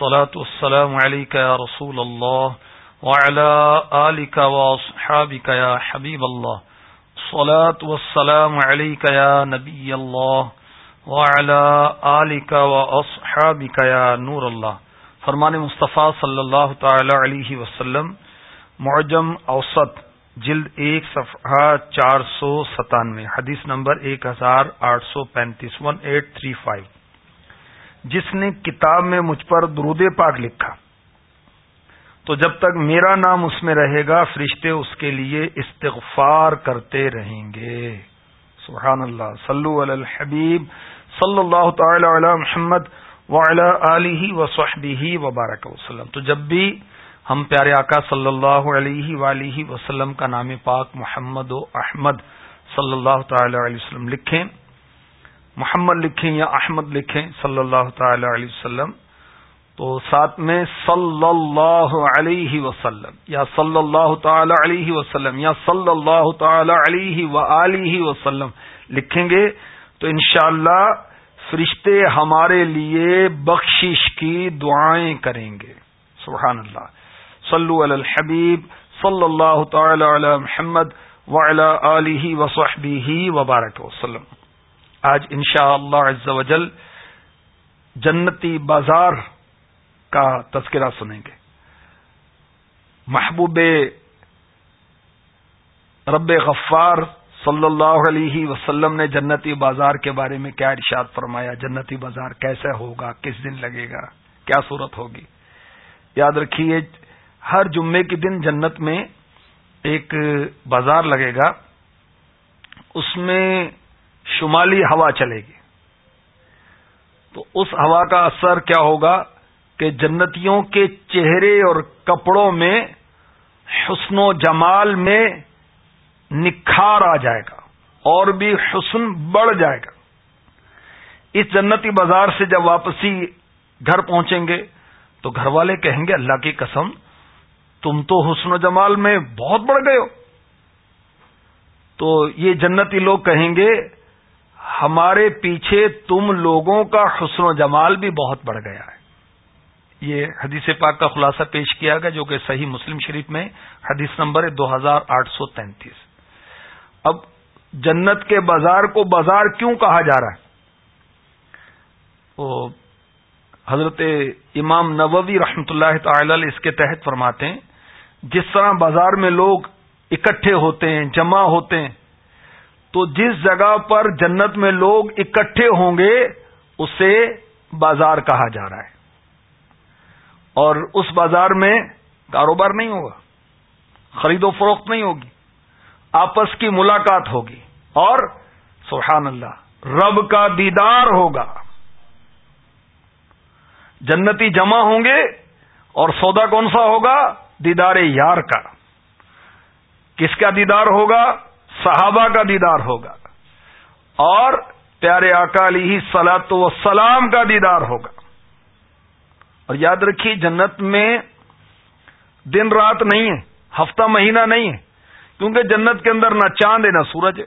والصلاة والسلام عليك يا رسول الله وعلى آلك وأصحابك يا حبيب الله. الصلاة والسلام عليك يا نبي الله وعلى آلك وأصحابك يا نور الله. فرمان مصطفیٰ صلی اللہ تعالی علیہ وسلم، معجم اوسط، جلد ایک، صفحہ چار سو ستانوے، حدیث نمبر ایک ہزار آٹھ سو پینتیس ون ایٹ تھری فائیو جس نے کتاب میں مجھ پر درود پاک لکھا۔ تو جب تک میرا نام اس میں رہے گا، فرشتے اس کے لیے استغفار کرتے رہیں گے۔ سبحان اللہ۔ صلو علی الحبیب صلی اللہ تعالی علی محمد وعلی آلہ وصحبہ وبارک وسلم۔ تو جب بھی ہم پیارے آقا صلی اللہ علیہ وآلہ وسلم کا نام پاک محمد و احمد صلی اللہ تعالی علیہ وسلم لکھیں محمد لکھیں یا احمد لکھیں صلی اللہ تعالی علیہ وسلم، تو ساتھ میں صلی اللہ علیہ وسلم، یا صلی اللہ تعالی علیہ وسلم، یا صلی اللہ تعالی علیہ و وسلم لکھیں گے، تو انشاءاللہ اللہ فرشتے ہمارے لیے بخشش کی دعائیں کریں گے۔ سبحان اللہ صلو علی الحبیب صلی اللہ تعالی علی محمد وعلی وصحبہ وبارک وسلم۔ آج انشاء اللہ وجل جنتی بازار کا تذکرہ سنیں گے۔ محبوب رب غفار صلی اللہ علیہ وسلم نے جنتی بازار کے بارے میں کیا ارشاد فرمایا؟ جنتی بازار کیسے ہوگا؟ کس دن لگے گا؟ کیا صورت ہوگی؟ یاد رکھیے، ہر جمعے کے دن جنت میں ایک بازار لگے گا۔ اس میں شمالی ہوا چلے گی۔ تو اس ہوا کا اثر کیا ہوگا کہ جنتیوں کے چہرے اور کپڑوں میں حسن و جمال میں نکھار آ جائے گا اور بھی حسن بڑھ جائے گا۔ اس جنتی بازار سے جب واپسی گھر پہنچیں گے تو گھر والے کہیں گے، اللہ کی قسم، تم تو حسن و جمال میں بہت بڑھ گئے ہو۔ تو یہ جنتی لوگ کہیں گے ہمارے پیچھے تم لوگوں کا حسن و جمال بھی بہت بڑھ گیا ہے۔ یہ حدیث پاک کا خلاصہ پیش کیا گیا جو کہ صحیح مسلم شریف میں حدیث نمبر ہے دو ہزار آٹھ سو تینتیس۔ اب جنت کے بازار کو بازار کیوں کہا جا رہا ہے؟ وہ حضرت امام نووی رحمت اللہ تعالی اس کے تحت فرماتے ہیں، جس طرح بازار میں لوگ اکٹھے ہوتے ہیں، جمع ہوتے ہیں تو جس جگہ پر جنت میں لوگ اکٹھے ہوں گے، اسے بازار کہا جا رہا ہے۔ اور اس بازار میں کاروبار نہیں ہوگا، خرید و فروخت نہیں ہوگی، آپس کی ملاقات ہوگی۔ اور سبحان اللہ، رب کا دیدار ہوگا۔ جنتی جمع ہوں گے اور سودا کون سا ہوگا؟ دیدار یار کا۔ کس کا دیدار ہوگا؟ صحابہ کا دیدار ہوگا اور پیارے اکالی سلاط و سلام کا دیدار ہوگا اور یاد رکھیے جنت میں دن رات نہیں ہے، ہفتہ مہینہ نہیں ہے، کیونکہ جنت کے اندر نہ چاند ہے، نہ سورج ہے،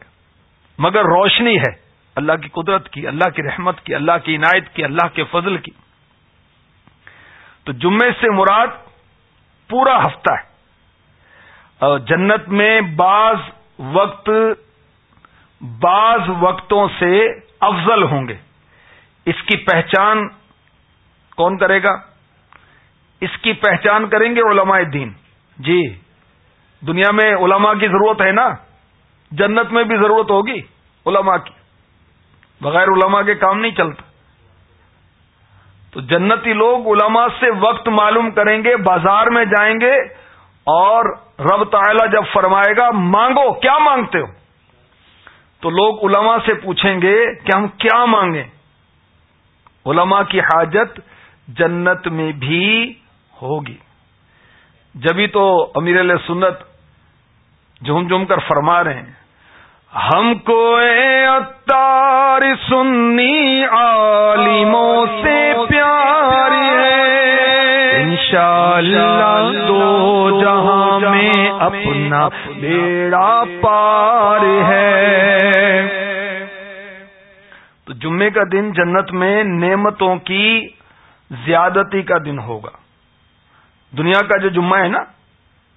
مگر روشنی ہے، اللہ کی قدرت کی، اللہ کی رحمت کی، اللہ کی عنایت کی، اللہ کے فضل کی۔ تو جمعے سے مراد پورا ہفتہ ہے۔ جنت میں بعض وقت بعض وقتوں سے افضل ہوں گے۔ اس کی پہچان کون کرے گا؟ اس کی پہچان کریں گے علماء دین۔ جی دنیا میں علماء کی ضرورت ہے نا؟ جنت میں بھی ضرورت ہوگی علماء کی۔ بغیر علماء کے کام نہیں چلتا۔ تو جنتی لوگ علماء سے وقت معلوم کریں گے، بازار میں جائیں گے اور رب تعالی جب فرمائے گا مانگو کیا مانگتے ہو؟ تو لوگ علماء سے پوچھیں گے کہ ہم کیا مانگیں؟ علماء کی حاجت جنت میں بھی ہوگی۔ جبھی تو امیر علیہ سنت جھوم جھوم کر فرما رہے ہیں ہم کو اتار سنی عالموں سے پیاری ہے انشاءاللہ دو جہاں میں اپنا بیڑا پار ہے۔ تو جمعے کا دن جنت میں نعمتوں کی زیادتی کا دن ہوگا۔ دنیا کا جو جمعہ ہے نا،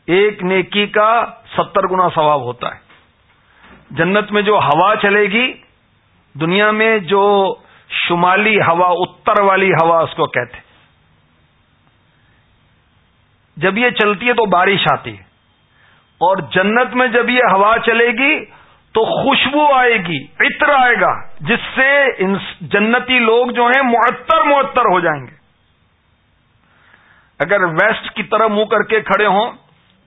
ایک نیکی کا ستر گنا ثواب ہوتا ہے۔ جنت میں جو ہوا چلے گی، دنیا میں جو شمالی ہوا، اتر والی ہوا اس کو کہتے جب یہ چلتی ہے تو بارش آتی ہے۔ اور جنت میں جب یہ ہوا چلے گی تو خوشبو آئے گی، عطر آئے گا، جس سے جنتی لوگ جو ہیں معطر معطر ہو جائیں گے۔ اگر ویسٹ کی طرح منہ کر کے کھڑے ہوں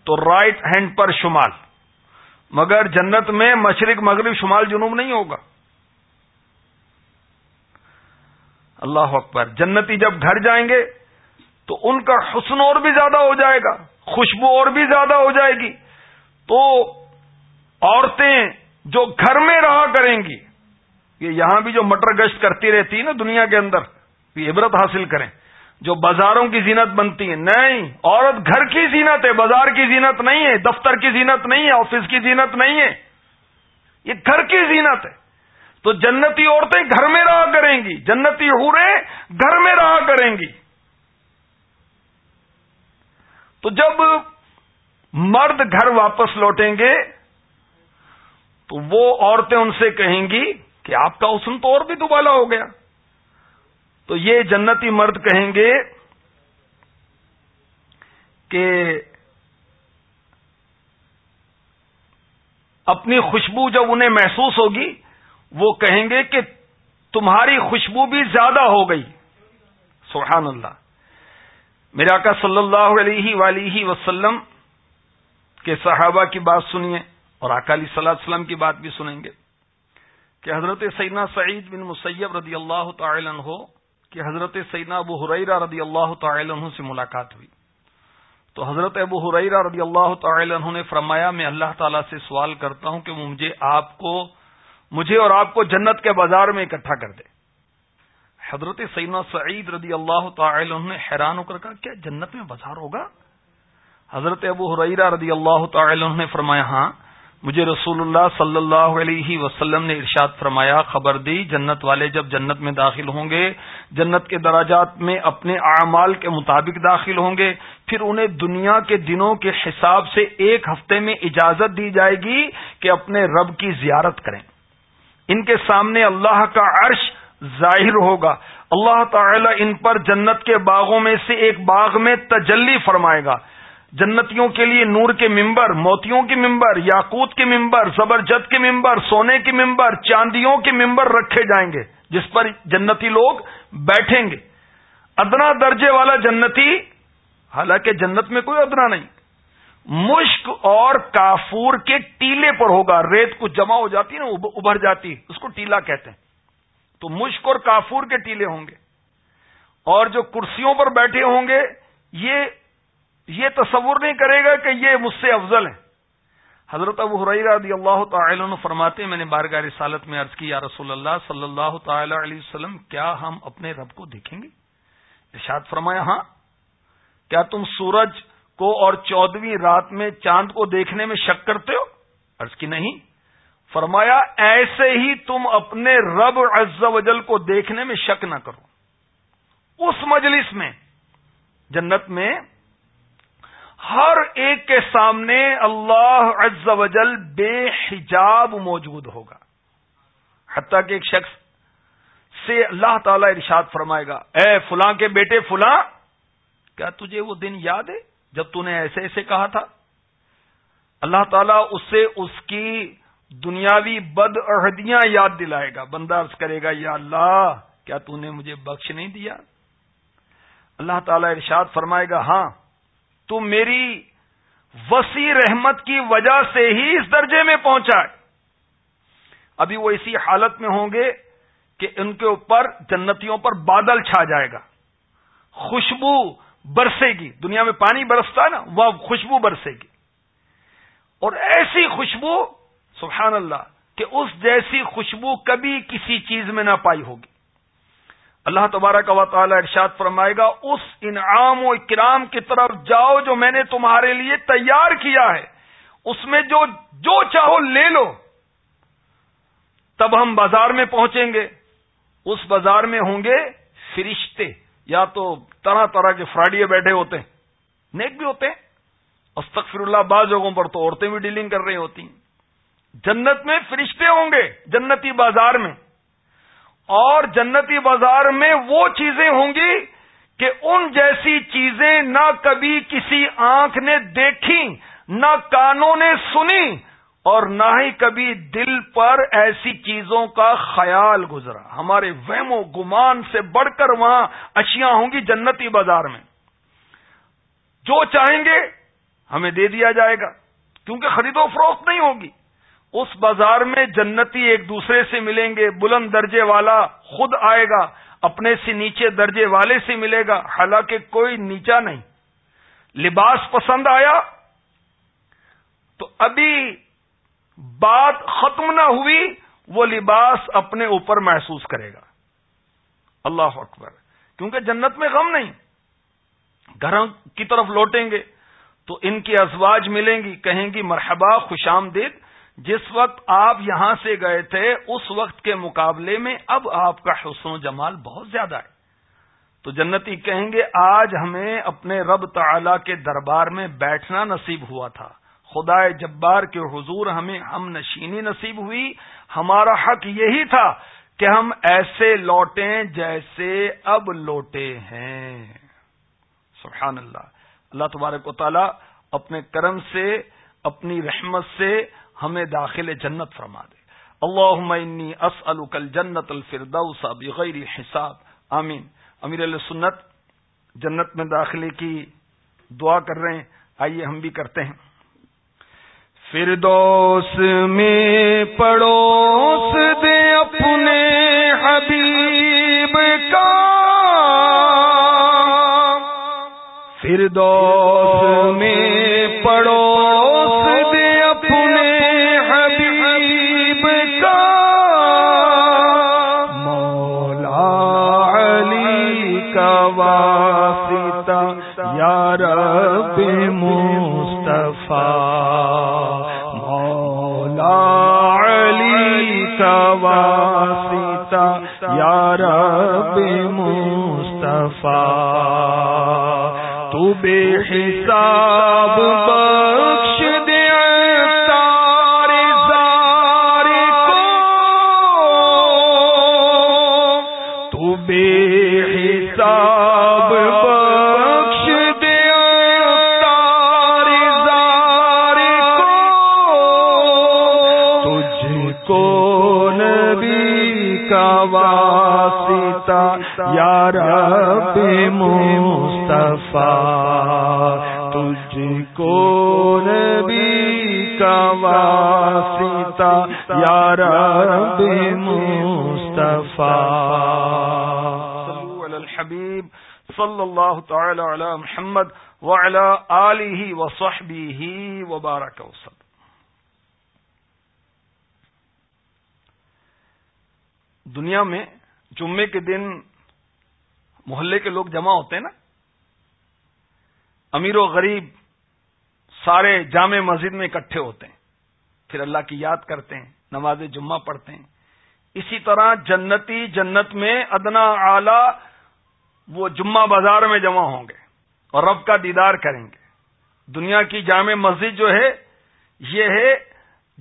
تو رائٹ ہینڈ پر شمال۔ مگر جنت میں مشرق، مغرب، شمال، جنوب نہیں ہوگا۔ اللہ اکبر۔ جنتی جب گھر جائیں گے تو ان کا حسن اور بھی زیادہ ہو جائے گا، خوشبو اور بھی زیادہ ہو جائے گی۔ تو عورتیں جو گھر میں رہا کریں گی، یہ یہاں بھی جو مٹر گشت کرتی رہتی ہے نا دنیا کے اندر عبرت حاصل کریں۔ جو بازاروں کی زینت بنتی ہے نہیں، عورت گھر کی زینت ہے، بازار کی زینت نہیں ہے، دفتر کی زینت نہیں ہے، آفس کی زینت نہیں ہے۔ یہ گھر کی زینت ہے۔ تو جنتی عورتیں گھر میں رہا کریں گی، جنتی ہورے گھر میں رہا کریں گی۔ تو جب مرد گھر واپس لوٹیں گے تو وہ عورتیں ان سے کہیں گی کہ آپ کا حسن تو اور بھی دوبالا ہو گیا۔ تو یہ جنتی مرد کہیں گے کہ اپنی خوشبو جب انہیں محسوس ہوگی، وہ کہیں گے کہ تمہاری خوشبو بھی زیادہ ہو گئی۔ سبحان اللہ۔ میرا کا صلی اللہ علیہ ولی وسلم کے صحابہ کی بات سنیے اور اکالی صلاح السلام کی بات بھی سنیں گے کہ حضرت سیدنا سعید بن مسیب رضی اللہ تعالی عنہ کہ حضرت سیدنا ابو حریرہ رضی اللہ تعالی عنہ سے ملاقات ہوئی۔ تو حضرت ابو حریرہ رضی اللہ تعالی عنہ نے فرمایا، میں اللہ تعالی سے سوال کرتا ہوں کہ مجھے آپ کو، مجھے اور آپ کو جنت کے بازار میں اکٹھا کر دے۔ حضرت سیدنا سعید رضی اللہ تعالی عنہ نے حیران ہو کر کہا، کیا جنت میں بازار ہوگا؟ حضرت ابو حریرہ رضی اللہ تعالی عنہ نے فرمایا ہاں مجھے رسول اللہ صلی اللہ علیہ وسلم نے ارشاد فرمایا، خبر دی، جنت والے جب جنت میں داخل ہوں گے، جنت کے دراجات میں اپنے اعمال کے مطابق داخل ہوں گے، پھر انہیں دنیا کے دنوں کے حساب سے ایک ہفتے میں اجازت دی جائے گی کہ اپنے رب کی زیارت کریں۔ ان کے سامنے اللہ کا عرش ظاہر ہوگا۔ اللہ تعالی ان پر جنت کے باغوں میں سے ایک باغ میں تجلی فرمائے گا۔ جنتیوں کے لیے نور کے ممبر موتیوں کے ممبر یاقوت کے ممبر زبرجد کے ممبر سونے کے ممبر چاندیوں کے ممبر رکھے جائیں گے، جس پر جنتی لوگ بیٹھیں گے۔ ادنا درجے والا جنتی، حالانکہ جنت میں کوئی ادنا نہیں۔ مشک اور کافور کے ٹیلے پر ہوگا۔ ریت کچھ جمع ہو جاتی ہے نا، ابھر جاتی اس کو ٹیلا کہتے ہیں۔ تو مشک اور کافور کے ٹیلے ہوں گے۔ اور جو کرسیوں پر بیٹھے ہوں گے، یہ یہ تصور نہیں کرے گا کہ یہ مجھ سے افضل ہے حضرت ابو رضی اللہ تعالی عنہ فرماتے ہیں، میں نے بارگاہ رسالت میں عرض کی، یا رسول اللہ صلی اللہ تعالی علیہ وسلم، کیا ہم اپنے رب کو دیکھیں گے؟ ارشاد فرمایا ہاں۔ کیا تم سورج کو اور چودہویں رات میں چاند کو دیکھنے میں شک کرتے ہو؟ عرض کی، نہیں۔ فرمایا، ایسے ہی تم اپنے رب عز و جل کو دیکھنے میں شک نہ کرو۔ اس مجلس میں، جنت میں، ہر ایک کے سامنے اللہ عز و جل بے حجاب موجود ہوگا۔ حتیٰ کہ ایک شخص سے اللہ تعالی ارشاد فرمائے گا، اے فلاں کے بیٹے، فلاں، کیا تجھے وہ دن یاد ہے جب تو نے ایسے ایسے کہا تھا؟ اللہ تعالیٰ اس سے اس کی دنیاوی بد عہدیاں یاد دلائے گا۔ بندہ عرض کرے گا، یا اللہ، کیا تو نے مجھے بخش نہیں دیا؟ اللہ تعالیٰ ارشاد فرمائے گا ہاں تو میری وسیع رحمت کی وجہ سے ہی اس درجے میں پہنچا ہے۔ ابھی وہ اسی حالت میں ہوں گے کہ ان کے اوپر جنتیوں پر بادل چھا جائے گا۔ خوشبو برسے گی۔ دنیا میں پانی برستا ہے نا، وہ خوشبو برسے گی۔ اور ایسی خوشبو سبحان اللہ، کہ اس جیسی خوشبو کبھی کسی چیز میں نہ پائی ہوگی۔ اللہ تبارہ کا تعالی ارشاد فرمائے گا، اس انعام و اکرام کی طرف جاؤ جو میں نے تمہارے لیے تیار کیا ہے۔ اس میں جو جو چاہو لے لو۔ تب ہم بازار میں پہنچیں گے۔ اس بازار میں ہوں گے فرشتے، یا تو طرح طرح کے فراڈیے بیٹھے ہوتے ہیں۔ نیک بھی ہوتے ہیں۔ استغفر اللہ، بعض جگہوں پر تو عورتیں بھی ڈیلنگ کر رہی ہوتی ہیں۔ جنت میں فرشتے ہوں گے، جنتی بازار میں۔ اور جنتی بازار میں وہ چیزیں ہوں گی کہ ان جیسی چیزیں نہ کبھی کسی آنکھ نے دیکھی، نہ کانوں نے سنی، اور نہ ہی کبھی دل پر ایسی چیزوں کا خیال گزرا۔ ہمارے وہم و گمان سے بڑھ کر وہاں اشیاء ہوں گی جنتی بازار میں۔ جو چاہیں گے ہمیں دے دیا جائے گا، کیونکہ خرید و فروخت نہیں ہوگی۔ اس بازار میں جنتی ایک دوسرے سے ملیں گے، بلند درجے والا خود آئے گا، اپنے سے نیچے درجے والے سے ملے گا، حالانکہ کوئی نیچا نہیں۔ لباس پسند آیا تو ابھی بات ختم نہ ہوئی، وہ لباس اپنے اوپر محسوس کرے گا۔ اللہ اکبر۔ کیونکہ جنت میں غم نہیں۔ گھر کی طرف لوٹیں گے تو ان کی ازواج ملیں گی، کہیں گی مرحبا خوش آمدید جس وقت آپ یہاں سے گئے تھے، اس وقت کے مقابلے میں اب آپ کا حسن و جمال بہت زیادہ ہے۔ تو جنتی کہیں گے، آج ہمیں اپنے رب تعالی کے دربار میں بیٹھنا نصیب ہوا تھا۔ خدا جبار کے حضور ہمیں ہم نشینی نصیب ہوئی۔ ہمارا حق یہی تھا کہ ہم ایسے لوٹیں جیسے اب لوٹے ہیں۔ سبحان اللہ۔ اللہ تبارک و تعالی اپنے کرم سے، اپنی رحمت سے ہمیں داخل جنت فرما دے۔ اللہ انی اسألک الجنت الفردوس بغیر حساب۔ آمین۔ امیر علیہ سنت، جنت میں داخلے کی دعا کر رہے ہیں۔ آئیے ہم بھی کرتے ہیں۔ فردوس میں پڑوس دے اپنے حبیب کا۔ فردوس میں پڑوس تو بے حساب بخش دے تارے زارے کو۔ تو بے حساب بخش دے تارے زارے کو۔ تجھ کو واسطہ، یا رب مصطفیٰ تجھ کو نبی کا واسطہ، یا رب مصطفیٰ۔ الحبیب صلی اللہ تعالی علی محمد وعلی آلہ وصحبہ وبارک وسلم۔ دنیا میں جمعے کے دن محلے کے لوگ جمع ہوتے ہیں نا امیر و غریب سارے جامع مسجد میں اکٹھے ہوتے ہیں۔ پھر اللہ کی یاد کرتے ہیں، نماز جمعہ پڑھتے ہیں۔ اسی طرح جنتی جنت میں ادنا اعلی وہ جمعہ بازار میں جمع ہوں گے اور رب کا دیدار کریں گے۔ دنیا کی جامع مسجد جو ہے، یہ ہے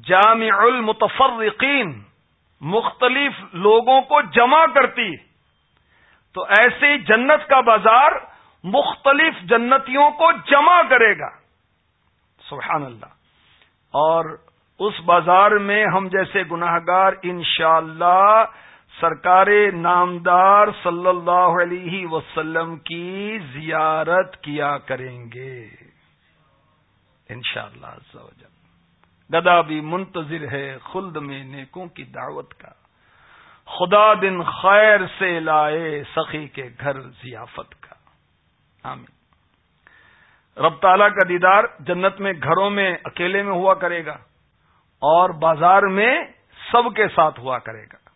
جامع المتفرقین، مختلف لوگوں کو جمع کرتی۔ تو ایسے جنت کا بازار مختلف جنتیوں کو جمع کرے گا۔ سبحان اللہ۔ اور اس بازار میں ہم جیسے گناہ گار انشاءاللہ سرکار نامدار صلی اللہ علیہ وسلم کی زیارت کیا کریں گے۔ انشاءاللہ شاء اللہ گدا بھی منتظر ہے خلد میں نیکوں کی دعوت کا۔ خدا دن خیر سے لائے سخی کے گھر ضیافت کا۔ آمین۔ رب تعالی کا دیدار جنت میں، گھروں میں، اکیلے میں ہوا کرے گا اور بازار میں سب کے ساتھ ہوا کرے گا۔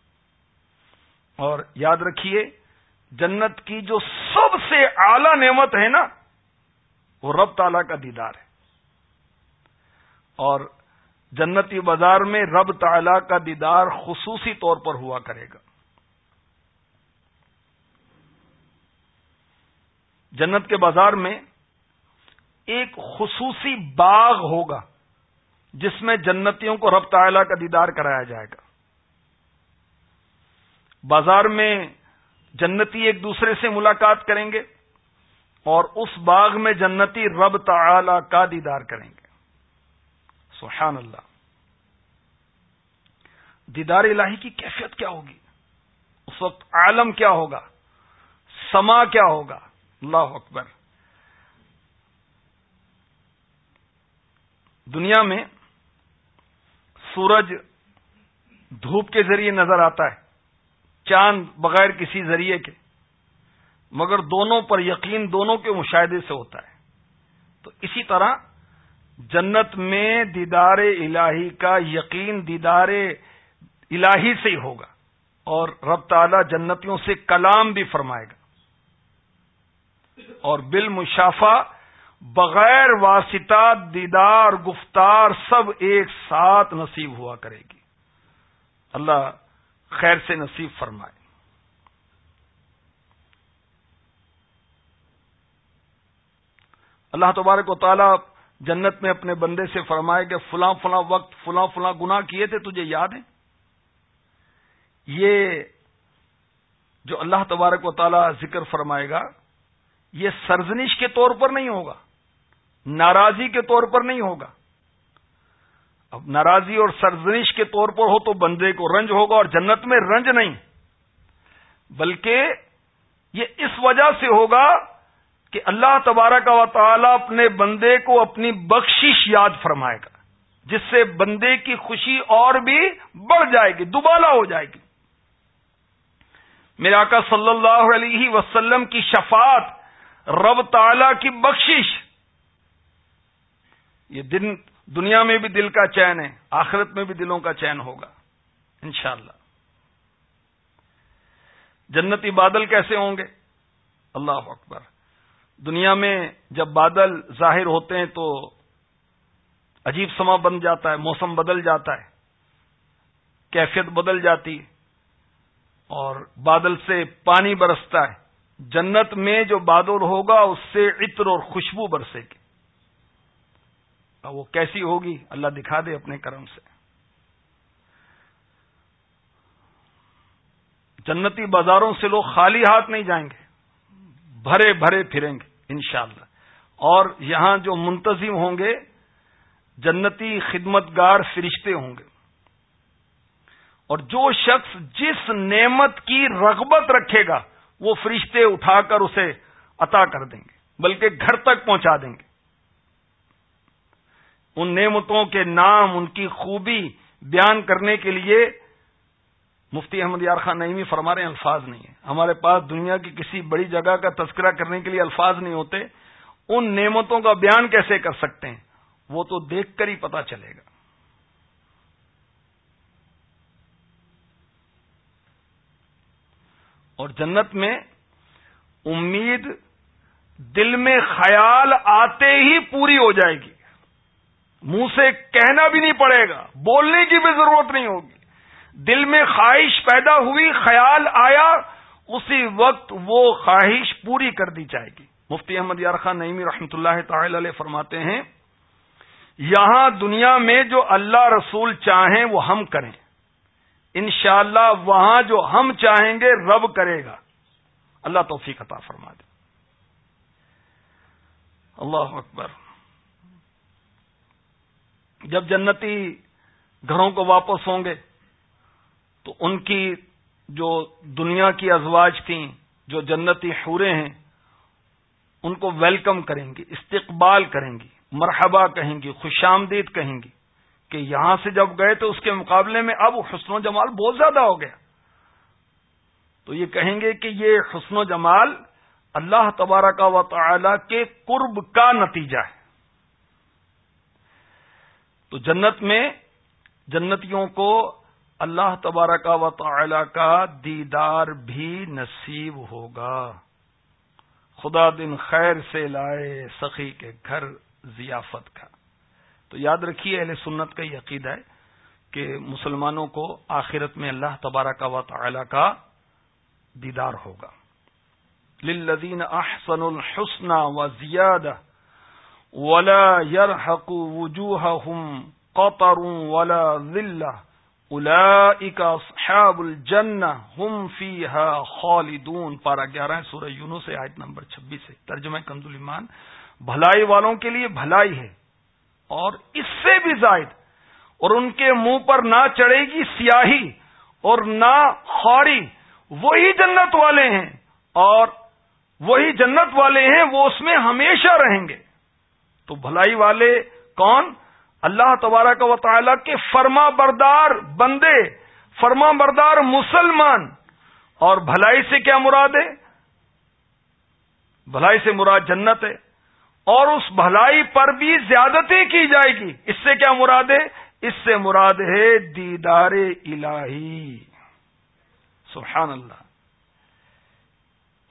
اور یاد رکھیے، جنت کی جو سب سے اعلی نعمت ہے نا، وہ رب تعالی کا دیدار ہے۔ اور جنتی بازار میں رب تعالی کا دیدار خصوصی طور پر ہوا کرے گا۔ جنت کے بازار میں ایک خصوصی باغ ہوگا جس میں جنتیوں کو رب تعالی کا دیدار کرایا جائے گا۔ بازار میں جنتی ایک دوسرے سے ملاقات کریں گے اور اس باغ میں جنتی رب تعالی کا دیدار کریں گے۔ سبحان اللہ۔ دیدار الہی کی کیفیت کیا ہوگی؟ اس وقت عالم کیا ہوگا؟ سما کیا ہوگا؟ اللہ اکبر۔ دنیا میں سورج دھوپ کے ذریعے نظر آتا ہے، چاند بغیر کسی ذریعے کے، مگر دونوں پر یقین دونوں کے مشاہدے سے ہوتا ہے۔ تو اسی طرح جنت میں دیدار الہی کا یقین دیدار الہی سے ہی ہوگا اور رب تعالی جنتیوں سے کلام بھی فرمائے گا۔ اور بالمشافہ بغیر واسطہ دیدار گفتار سب ایک ساتھ نصیب ہوا کرے گی۔ اللہ خیر سے نصیب فرمائے۔ اللہ تبارک و تعالی جنت میں اپنے بندے سے فرمائے کہ فلاں فلاں وقت فلاں فلاں گنا کیے تھے، تجھے یاد ہے یہ جو اللہ تبارک و تعالی ذکر فرمائے گا یہ سرزنش کے طور پر نہیں ہوگا۔ ناراضی کے طور پر نہیں ہوگا۔ اب ناراضی اور سرزنش کے طور پر ہو تو بندے کو رنج ہوگا اور جنت میں رنج نہیں۔ بلکہ یہ اس وجہ سے ہوگا کہ اللہ تبارک و تعالی اپنے بندے کو اپنی بخشش یاد فرمائے گا، جس سے بندے کی خوشی اور بھی بڑھ جائے گی، دوبالا ہو جائے گی۔ میرا آقا صلی اللہ علیہ وسلم کی شفاعت رب تعالی کی بخشش۔ یہ دن دنیا میں بھی دل کا چین ہے، آخرت میں بھی دلوں کا چین ہوگا، انشاءاللہ۔ جنتی بادل کیسے ہوں گے؟ اللہ اکبر۔ دنیا میں جب بادل ظاہر ہوتے ہیں تو عجیب سما بن جاتا ہے، موسم بدل جاتا ہے، کیفیت بدل جاتی اور بادل سے پانی برستا ہے۔ جنت میں جو بادل ہوگا اس سے عطر اور خوشبو برسے گی۔ وہ کیسی ہوگی؟ اللہ دکھا دے اپنے کرم سے۔ جنتی بازاروں سے لوگ خالی ہاتھ نہیں جائیں گے۔ بھرے بھرے پھریں گے، انشاءاللہ۔ اور یہاں جو منتظم ہوں گے، جنتی خدمت گار فرشتے ہوں گے۔ اور جو شخص جس نعمت کی رغبت رکھے گا وہ فرشتے اٹھا کر اسے عطا کر دیں گے، بلکہ گھر تک پہنچا دیں گے۔ ان نعمتوں کے نام، ان کی خوبی بیان کرنے کے لیے مفتی احمد یار خان نئیمی فرما رہے الفاظ نہیں ہیں۔ ہمارے پاس دنیا کی کسی بڑی جگہ کا تذکرہ کرنے کے لیے الفاظ نہیں ہوتے۔ ان نعمتوں کا بیان کیسے کر سکتے ہیں؟ وہ تو دیکھ کر ہی پتا چلے گا۔ اور جنت میں امید دل میں خیال آتے ہی پوری ہو جائے گی۔ منہ سے کہنا بھی نہیں پڑے گا، بولنے کی بھی ضرورت نہیں ہوگی۔ دل میں خواہش پیدا ہوئی، خیال آیا، اسی وقت وہ خواہش پوری کر دی جائے گی۔ مفتی احمد یار خان نعیمی رحمۃ اللہ تعالی علیہ فرماتے ہیں، یہاں دنیا میں جو اللہ رسول چاہیں وہ ہم کریں۔ انشاءاللہ وہاں جو ہم چاہیں گے رب کرے گا۔ اللہ توفیق عطا فرما دے۔ اللہ اکبر۔ جب جنتی گھروں کو واپس ہوں گے تو ان کی جو دنیا کی ازواج تھیں، جو جنتی حورے ہیں، ان کو ویلکم کریں گی، استقبال کریں گی، مرحبا کہیں گی، خوش آمدید کہیں گی۔ کہ یہاں سے جب گئے تو اس کے مقابلے میں اب حسن و جمال بہت زیادہ ہو گیا۔ تو یہ کہیں گے کہ یہ حسن و جمال اللہ تبارک و تعالی کے قرب کا نتیجہ ہے۔ تو جنت میں جنتیوں کو اللہ تبارک و تعالی کا دیدار بھی نصیب ہوگا۔ خدا دن خیر سے لائے، سخی کے گھر ضیافت کا۔ تو یاد رکھیے، اہل سنت کا یہ عقیدہ ہے کہ مسلمانوں کو آخرت میں اللہ تبارک و تعالی کا دیدار ہوگا۔ للذین احسن الحسن و زیادہ ولا يرحق وجوههم قطر ولا ذلہ اولئک اصحاب الجنہ هم فیها خالدون۔ پارا گیارہ سورہ یونس سے آیت نمبر چھبیس ہے۔ ترجمہ کنزل ایمان، بھلائی والوں کے لیے بھلائی ہے۔ اور اس سے بھی زائد، اور ان کے منہ پر نہ چڑھے گی سیاہی اور نہ خوری وہی جنت والے ہیں، اور وہی جنت والے ہیں، وہ اس میں ہمیشہ رہیں گے۔ تو بھلائی والے کون؟ اللہ تبارہ کا تعالی کے فرما بردار بندے، فرما بردار مسلمان۔ اور بھلائی سے کیا مراد ہے؟ بھلائی سے مراد جنت ہے۔ اور اس بھلائی پر بھی زیادتی کی جائے گی۔ اس سے کیا مراد ہے؟ اس سے مراد ہے دیدار الہی۔ سبحان اللہ۔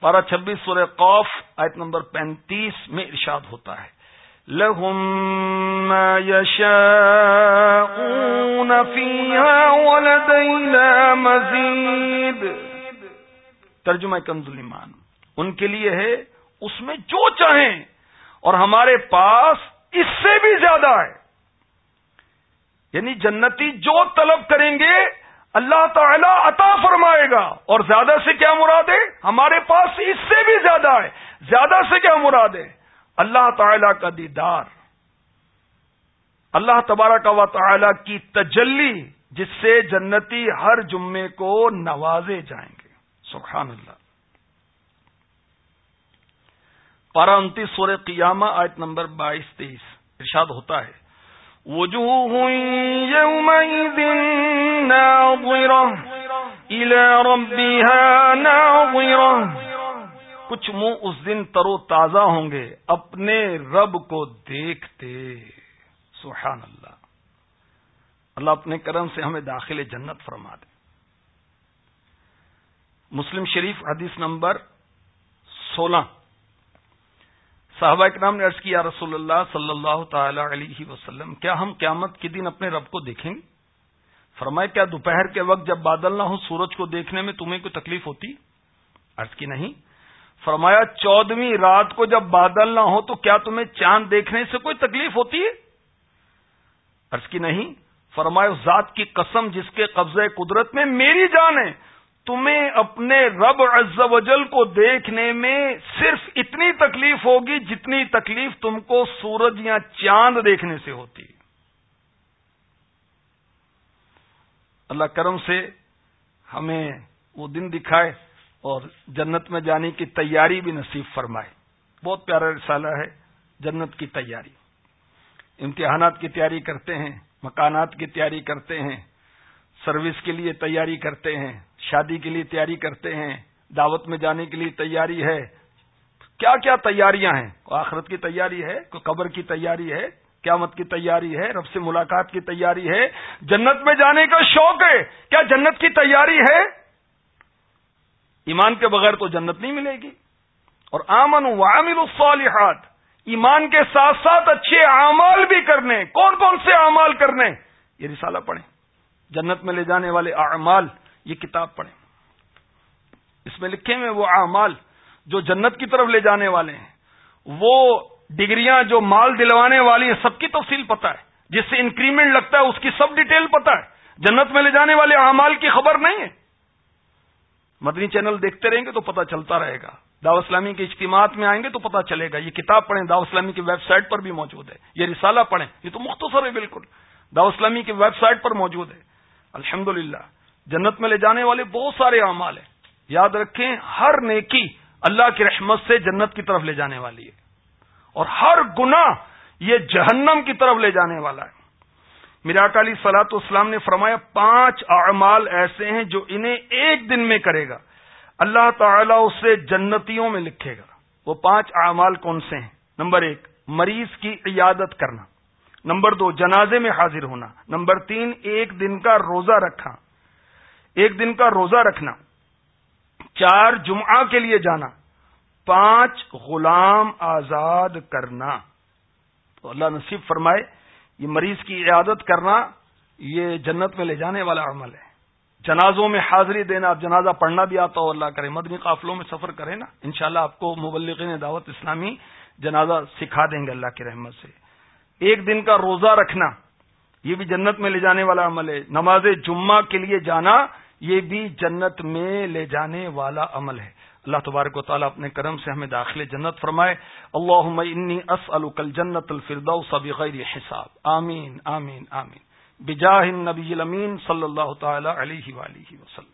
بارہ چھبیس سورہ قوف آیت نمبر پینتیس میں ارشاد ہوتا ہے۔ لهم ما يشاءون فيها ولدينا ترجمہ کنز ان کے لیے ہے، اس میں جو چاہیں۔ اور ہمارے پاس اس سے بھی زیادہ ہے۔ یعنی جنتی جو طلب کریں گے، اللہ تعالی عطا فرمائے گا۔ اور زیادہ سے کیا مراد ہے؟ ہمارے پاس اس سے بھی زیادہ ہے۔ زیادہ سے کیا مراد ہے؟ اللہ تعالی کا دیدار۔ اللہ تبارہ کا و تعالی کی تجلی، جس سے جنتی ہر جمعے کو نوازے جائیں گے۔ سبحان اللہ۔ پارا انتیس سور قیامہ آیت نمبر بائیس تیئیس ارشاد ہوتا ہے۔ وجوہ کچھ منہ اس دن ترو تازہ ہوں گے، اپنے رب کو دیکھتے۔ سبحان اللہ اللہ اپنے کرم سے ہمیں داخل جنت فرما دے۔ مسلم شریف حدیث نمبر سولہ۔ صحابہ اکرام نے عرض کیا رسول اللہ صلی اللہ تعالی علیہ وسلم، کیا ہم قیامت کے دن اپنے رب کو دیکھیں؟ گے فرمائے، کیا دوپہر کے وقت جب بادل نہ ہو، سورج کو دیکھنے میں تمہیں کوئی تکلیف ہوتی؟ عرض کی، نہیں۔ فرمایا چودہویں رات کو جب بادل نہ ہو، تو کیا تمہیں چاند دیکھنے سے کوئی تکلیف ہوتی ہے؟ عرض کی، نہیں۔ فرمایا ذات کی قسم جس کے قبضے قدرت میں میری جان ہے تمہیں اپنے رب عز و جل کو دیکھنے میں صرف اتنی تکلیف ہوگی جتنی تکلیف تم کو سورج یا چاند دیکھنے سے ہوتی اللہ کرم سے ہمیں وہ دن دکھائے اور جنت میں جانے کی تیاری بھی نصیب فرمائے۔ بہت پیارا رسالہ ہے، جنت کی تیاری۔ امتحانات کی تیاری کرتے ہیں، مکانات کی تیاری کرتے ہیں، سروس کے لیے تیاری کرتے ہیں۔ شادی کے لیے تیاری کرتے ہیں، دعوت میں جانے کے لیے تیاری ہے۔ کیا کیا تیاریاں ہیں؟ کوئی آخرت کی تیاری ہے؟ کوئی قبر کی تیاری ہے؟ قیامت کی تیاری ہے؟ رب سے ملاقات کی تیاری ہے؟ جنت میں جانے کا شوق ہے۔ کیا جنت کی تیاری ہے؟ ایمان کے بغیر تو جنت نہیں ملے گی۔ اور آمن وامل الصالحات، ایمان کے ساتھ ساتھ اچھے اعمال بھی کرنے۔ کون کون سے اعمال کرنے؟ یہ رسالہ پڑھیں۔ جنت میں لے جانے والے اعمال۔ یہ کتاب پڑھیں۔ اس میں لکھے ہوئے وہ اعمال جو جنت کی طرف لے جانے والے ہیں۔ وہ ڈگریاں جو مال دلوانے والی ہیں، سب کی تفصیل پتہ ہے۔ جس سے انکریمنٹ لگتا ہے، اس کی سب ڈیٹیل پتہ ہے۔ جنت میں لے جانے والے اعمال کی خبر نہیں ہے۔ مدنی چینل دیکھتے رہیں گے تو پتہ چلتا رہے گا۔ داو اسلامی کے اجتماعات میں آئیں گے تو پتہ چلے گا۔ یہ کتاب پڑھیں داو اسلامی کی ویب سائٹ پر بھی موجود ہے۔ یہ رسالہ پڑھیں، یہ تو مختصر ہے بالکل۔ داو اسلامی کی ویب سائٹ پر موجود ہے۔ الحمد جنت میں لے جانے والے بہت سارے اعمال ہیں۔ یاد رکھیں، ہر نیکی اللہ کی رحمت سے جنت کی طرف لے جانے والی ہے۔ اور ہر گنا یہ جہنم کی طرف لے جانے والا ہے۔ میرا اکالی سلاط اسلام نے فرمایا، پانچ اعمال ایسے ہیں جو انہیں ایک دن میں کرے گا۔ اللہ تعالی اسے جنتیوں میں لکھے گا۔ وہ پانچ اعمال کون سے ہیں؟ نمبر ایک، مریض کی عیادت کرنا۔ نمبر دو، جنازے میں حاضر ہونا۔ نمبر تین، ایک دن کا روزہ رکھنا۔ ایک دن کا روزہ رکھنا، چار جمعہ کے لیے جانا، پانچ غلام آزاد کرنا۔ تو اللہ نصیب فرمائے، یہ مریض کی عیادت کرنا، یہ جنت میں لے جانے والا عمل ہے۔ جنازوں میں حاضری دینا آپ جنازہ پڑھنا بھی آتا ہو، اللہ کرے، مدنی قافلوں میں سفر کریں نا، انشاءاللہ شاء آپ کو مبلغین دعوت اسلامی جنازہ سکھا دیں گے اللہ کی رحمت سے۔ ایک دن کا روزہ رکھنا، یہ بھی جنت میں لے جانے والا عمل ہے۔ نماز جمعہ کے لیے جانا یہ بھی جنت میں لے جانے والا عمل ہے۔ اللہ تبارک و تعالیٰ اپنے کرم سے ہمیں داخل جنت فرمائے۔ اللہ انی اسألک الجنت الفردوس بغیر حساب۔ آمین آمین آمین۔ بجاہ النبی الامین صلی اللہ تعالی علیہ وآلہ وسلم۔